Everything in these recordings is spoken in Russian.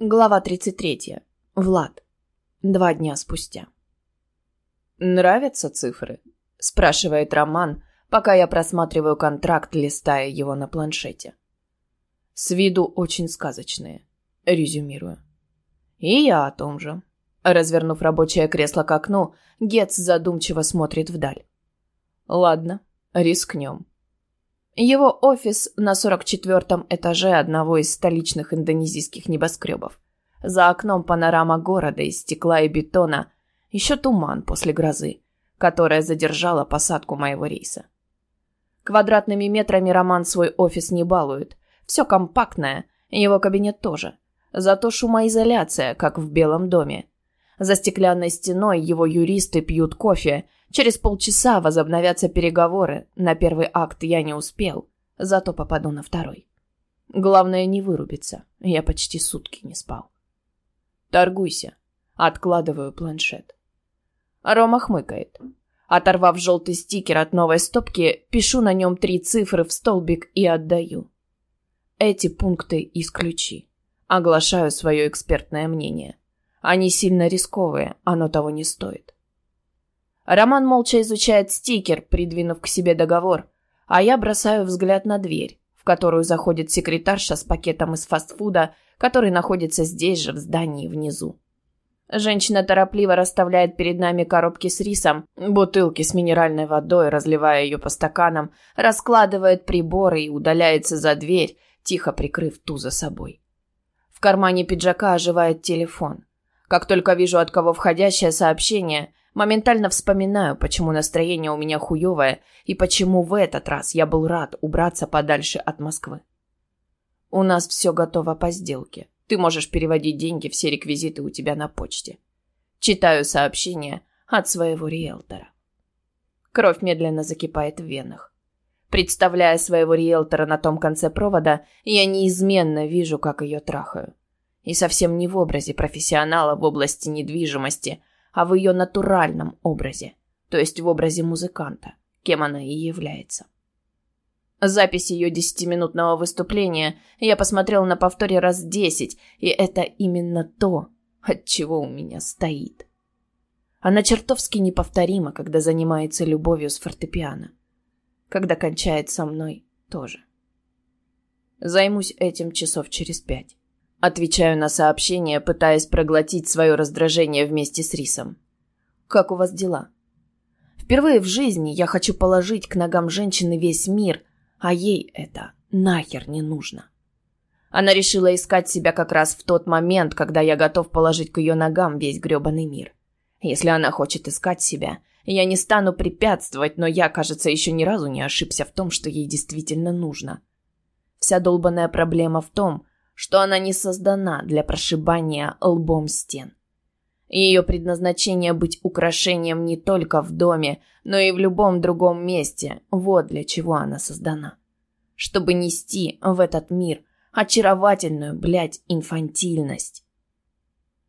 Глава 33. Влад. Два дня спустя. «Нравятся цифры?» – спрашивает Роман, пока я просматриваю контракт, листая его на планшете. «С виду очень сказочные», – резюмирую. «И я о том же». Развернув рабочее кресло к окну, Гетц задумчиво смотрит вдаль. «Ладно, рискнем». Его офис на 44-м этаже одного из столичных индонезийских небоскребов. За окном панорама города из стекла и бетона, еще туман после грозы, которая задержала посадку моего рейса. Квадратными метрами Роман свой офис не балует. Все компактное, его кабинет тоже. Зато шумоизоляция, как в Белом доме. За стеклянной стеной его юристы пьют кофе Через полчаса возобновятся переговоры. На первый акт я не успел, зато попаду на второй. Главное не вырубиться. Я почти сутки не спал. Торгуйся. Откладываю планшет. Рома хмыкает. Оторвав желтый стикер от новой стопки, пишу на нем три цифры в столбик и отдаю. Эти пункты исключи. Оглашаю свое экспертное мнение. Они сильно рисковые, оно того не стоит. Роман молча изучает стикер, придвинув к себе договор, а я бросаю взгляд на дверь, в которую заходит секретарша с пакетом из фастфуда, который находится здесь же, в здании внизу. Женщина торопливо расставляет перед нами коробки с рисом, бутылки с минеральной водой, разливая ее по стаканам, раскладывает приборы и удаляется за дверь, тихо прикрыв ту за собой. В кармане пиджака оживает телефон. Как только вижу от кого входящее сообщение, Моментально вспоминаю, почему настроение у меня хуевое и почему в этот раз я был рад убраться подальше от Москвы. У нас все готово по сделке. Ты можешь переводить деньги, все реквизиты у тебя на почте. Читаю сообщение от своего риэлтора. Кровь медленно закипает в венах. Представляя своего риэлтора на том конце провода, я неизменно вижу, как ее трахаю. И совсем не в образе профессионала в области недвижимости – а в ее натуральном образе, то есть в образе музыканта, кем она и является. Запись ее десятиминутного выступления я посмотрел на повторе раз десять, и это именно то, от чего у меня стоит. Она чертовски неповторима, когда занимается любовью с фортепиано. Когда кончает со мной, тоже. Займусь этим часов через пять. Отвечаю на сообщение, пытаясь проглотить свое раздражение вместе с рисом. «Как у вас дела?» Впервые в жизни я хочу положить к ногам женщины весь мир, а ей это нахер не нужно. Она решила искать себя как раз в тот момент, когда я готов положить к ее ногам весь грёбаный мир. Если она хочет искать себя, я не стану препятствовать, но я, кажется, еще ни разу не ошибся в том, что ей действительно нужно. Вся долбанная проблема в том, что она не создана для прошибания лбом стен. Ее предназначение быть украшением не только в доме, но и в любом другом месте. Вот для чего она создана. Чтобы нести в этот мир очаровательную, блядь, инфантильность.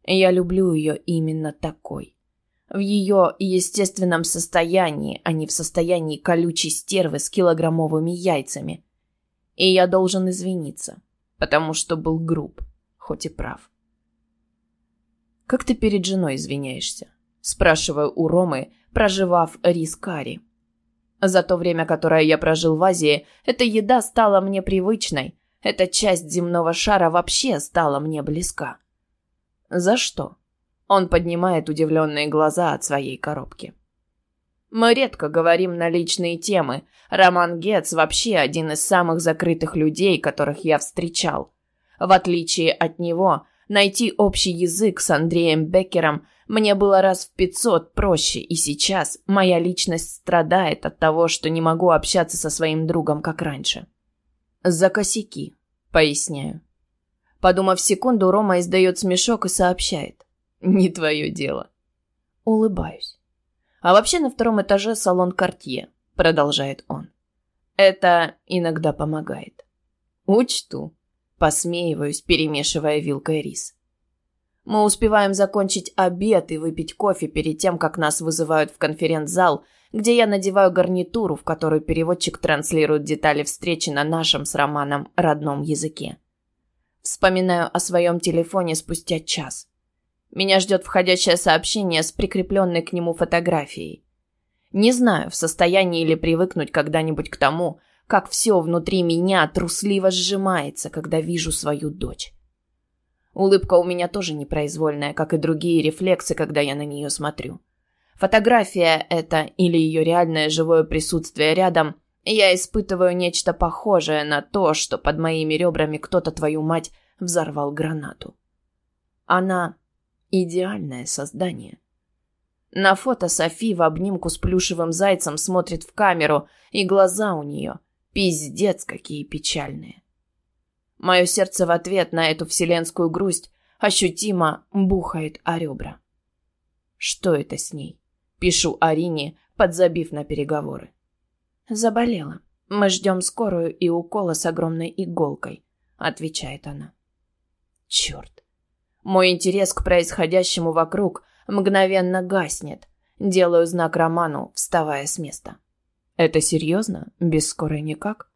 Я люблю ее именно такой. В ее естественном состоянии, а не в состоянии колючей стервы с килограммовыми яйцами. И я должен извиниться потому что был груб, хоть и прав. «Как ты перед женой извиняешься?» – спрашиваю у Ромы, проживав рис карри. За то время, которое я прожил в Азии, эта еда стала мне привычной. Эта часть земного шара вообще стала мне близка. За что? Он поднимает удивленные глаза от своей коробки. Мы редко говорим на личные темы. Роман Гетц вообще один из самых закрытых людей, которых я встречал. В отличие от него, найти общий язык с Андреем Беккером мне было раз в пятьсот проще, и сейчас моя личность страдает от того, что не могу общаться со своим другом, как раньше. «За косяки», — поясняю. Подумав секунду, Рома издает смешок и сообщает. «Не твое дело». Улыбаюсь. А вообще на втором этаже салон Кортье, продолжает он. Это иногда помогает. Учту. Посмеиваюсь, перемешивая вилкой рис. Мы успеваем закончить обед и выпить кофе перед тем, как нас вызывают в конференц-зал, где я надеваю гарнитуру, в которую переводчик транслирует детали встречи на нашем с Романом родном языке. Вспоминаю о своем телефоне спустя час. Меня ждет входящее сообщение с прикрепленной к нему фотографией. Не знаю, в состоянии ли привыкнуть когда-нибудь к тому, как все внутри меня трусливо сжимается, когда вижу свою дочь. Улыбка у меня тоже непроизвольная, как и другие рефлексы, когда я на нее смотрю. Фотография это или ее реальное живое присутствие рядом, я испытываю нечто похожее на то, что под моими ребрами кто-то, твою мать, взорвал гранату. Она идеальное создание. На фото Софи в обнимку с плюшевым зайцем смотрит в камеру, и глаза у нее пиздец какие печальные. Мое сердце в ответ на эту вселенскую грусть ощутимо бухает о ребра. Что это с ней? Пишу Арине, подзабив на переговоры. Заболела. Мы ждем скорую и укола с огромной иголкой, отвечает она. Черт. Мой интерес к происходящему вокруг мгновенно гаснет. Делаю знак Роману, вставая с места. Это серьезно? Без скорой никак?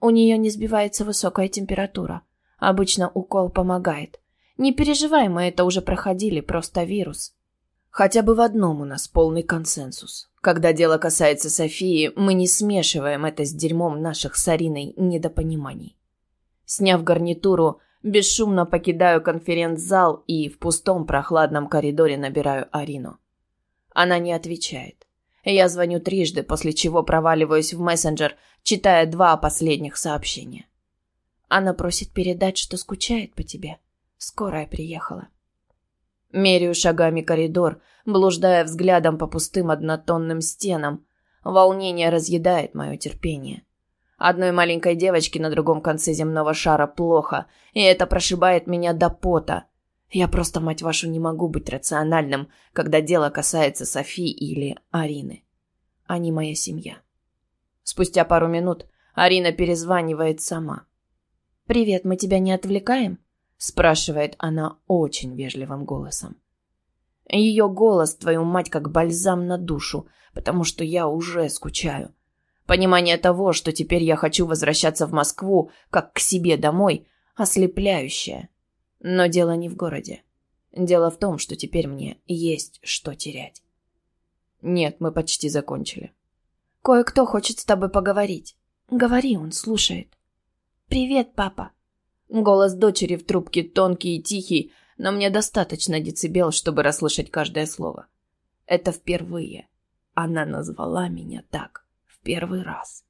У нее не сбивается высокая температура. Обычно укол помогает. Не переживай, мы это уже проходили, просто вирус. Хотя бы в одном у нас полный консенсус. Когда дело касается Софии, мы не смешиваем это с дерьмом наших с Ариной недопониманий. Сняв гарнитуру, бесшумно покидаю конференц-зал и в пустом прохладном коридоре набираю Арину. Она не отвечает. Я звоню трижды, после чего проваливаюсь в мессенджер, читая два последних сообщения. Она просит передать, что скучает по тебе. Скорая приехала. Меряю шагами коридор, блуждая взглядом по пустым однотонным стенам. Волнение разъедает мое терпение. Одной маленькой девочке на другом конце земного шара плохо, и это прошибает меня до пота. Я просто, мать вашу, не могу быть рациональным, когда дело касается Софи или Арины. Они моя семья. Спустя пару минут Арина перезванивает сама. «Привет, мы тебя не отвлекаем?» спрашивает она очень вежливым голосом. Ее голос, твою мать, как бальзам на душу, потому что я уже скучаю. Понимание того, что теперь я хочу возвращаться в Москву, как к себе домой, ослепляющее. Но дело не в городе. Дело в том, что теперь мне есть что терять. Нет, мы почти закончили. Кое-кто хочет с тобой поговорить. Говори, он слушает. Привет, папа. Голос дочери в трубке тонкий и тихий, но мне достаточно децибел, чтобы расслышать каждое слово. Это впервые. Она назвала меня так. Первый раз.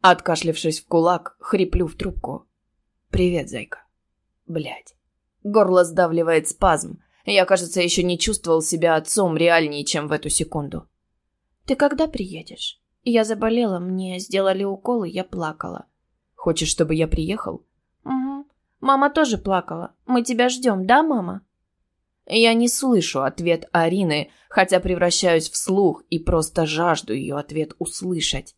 Откашлившись в кулак, хриплю в трубку. «Привет, зайка». Блять. Горло сдавливает спазм. Я, кажется, еще не чувствовал себя отцом реальнее, чем в эту секунду. «Ты когда приедешь?» «Я заболела, мне сделали укол, и я плакала». «Хочешь, чтобы я приехал?» «Угу. Мама тоже плакала. Мы тебя ждем, да, мама?» Я не слышу ответ Арины, хотя превращаюсь в слух и просто жажду ее ответ услышать.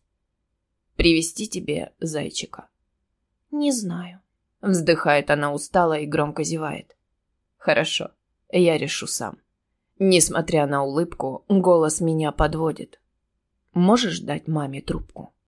«Привести тебе зайчика?» «Не знаю». Вздыхает она устало и громко зевает. «Хорошо, я решу сам». Несмотря на улыбку, голос меня подводит. «Можешь дать маме трубку?»